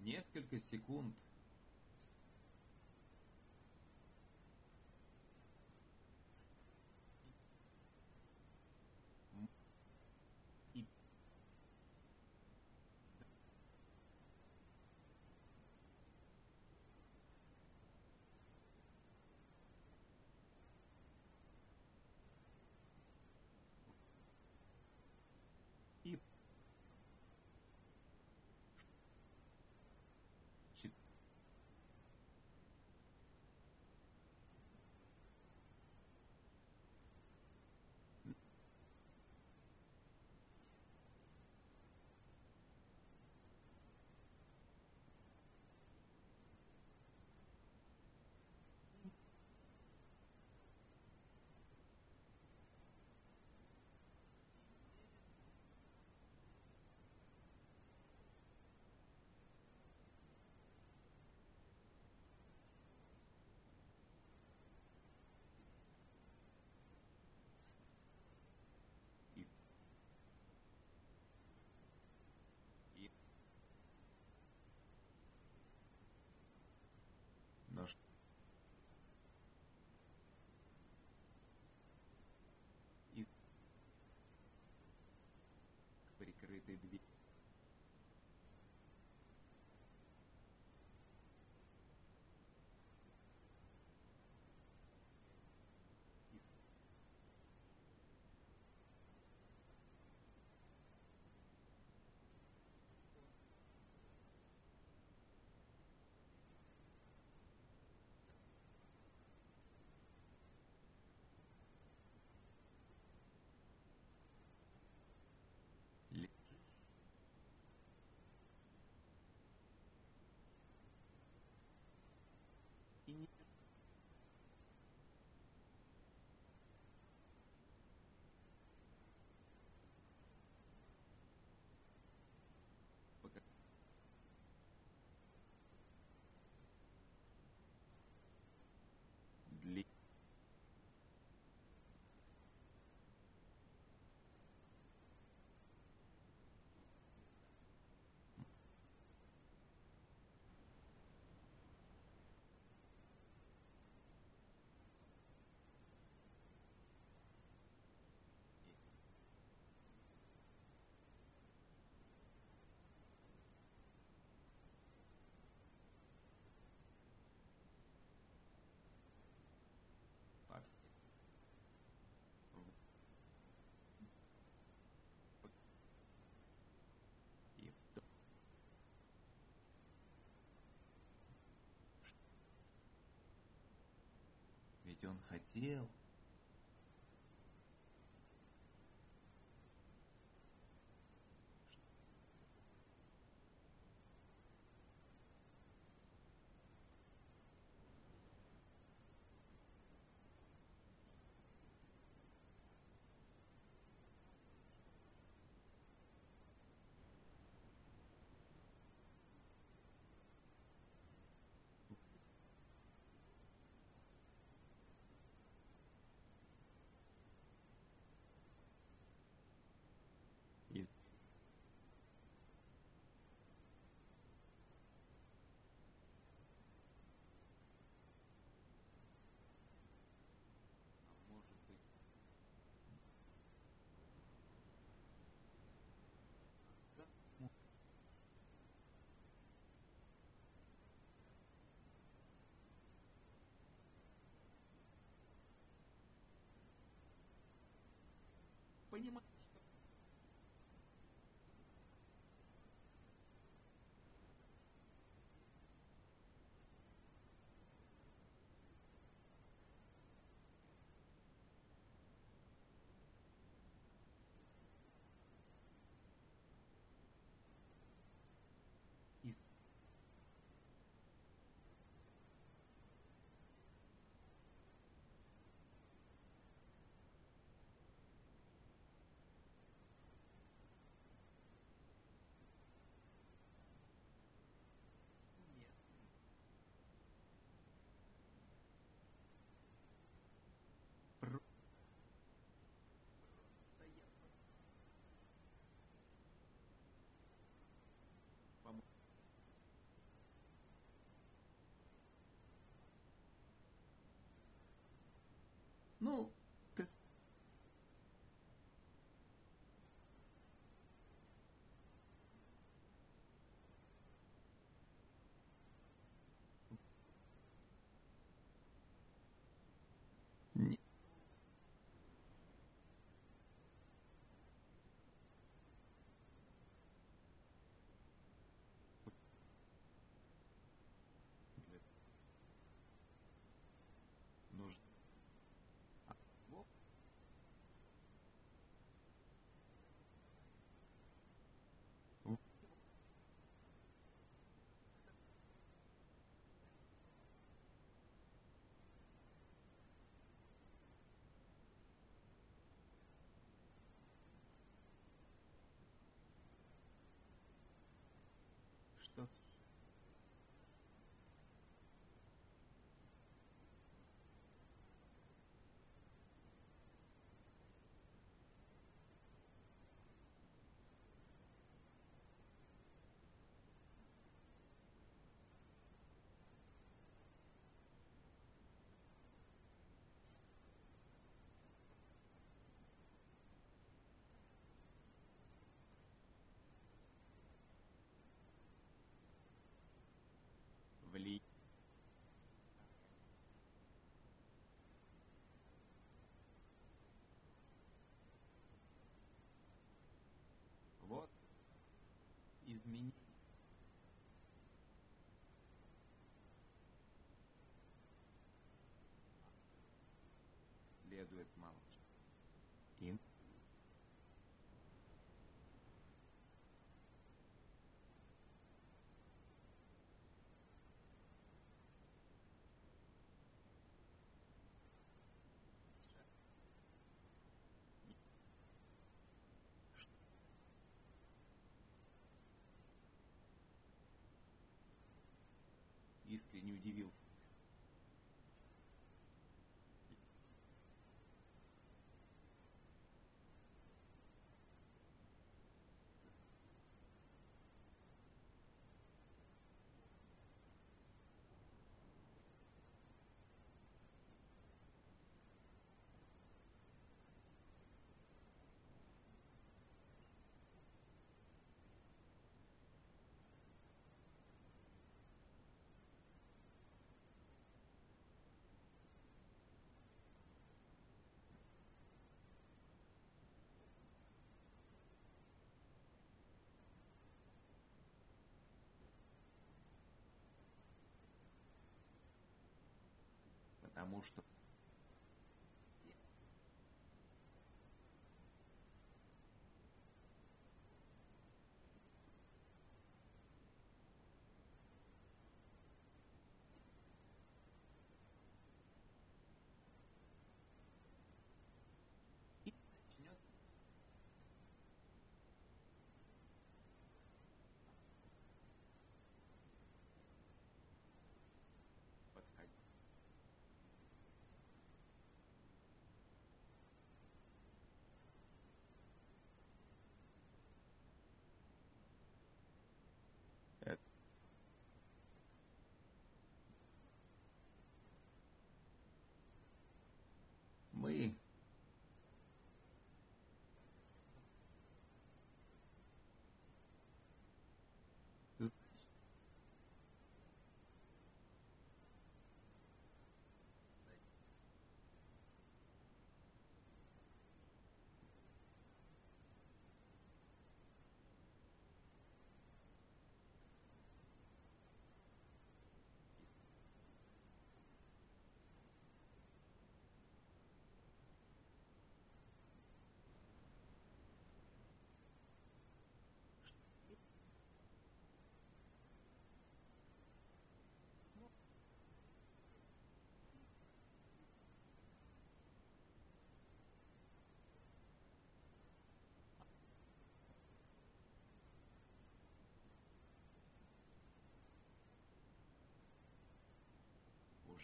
Несколько секунд ведь он хотел понимаешь что из Ты Что изменение. Следует молчать. И искренне удивился. Потому что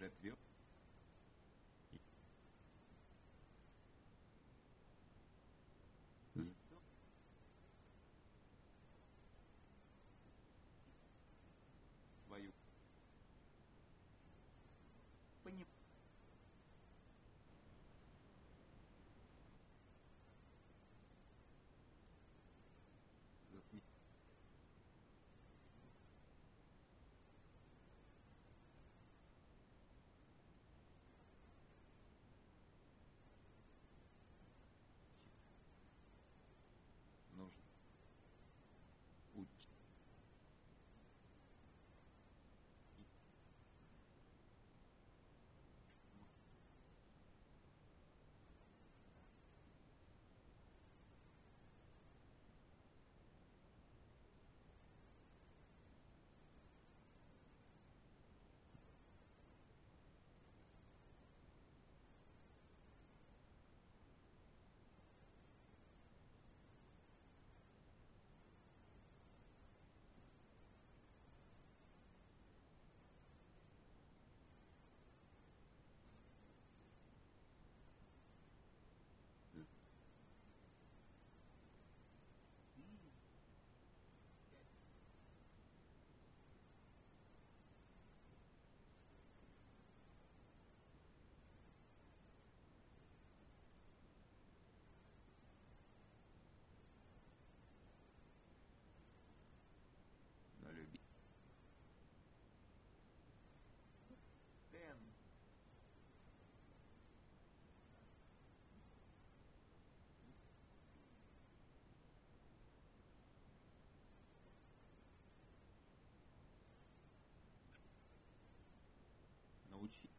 jet viu? Учить.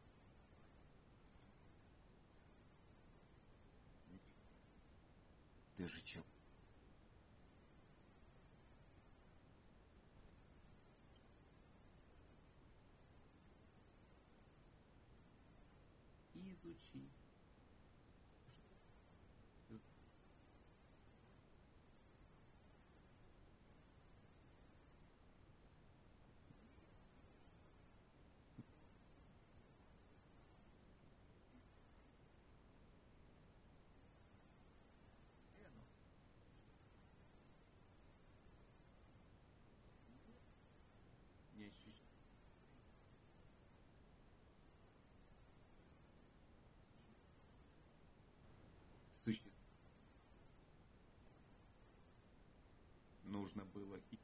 Ты же чел. Изучи. Суще- Нужно было и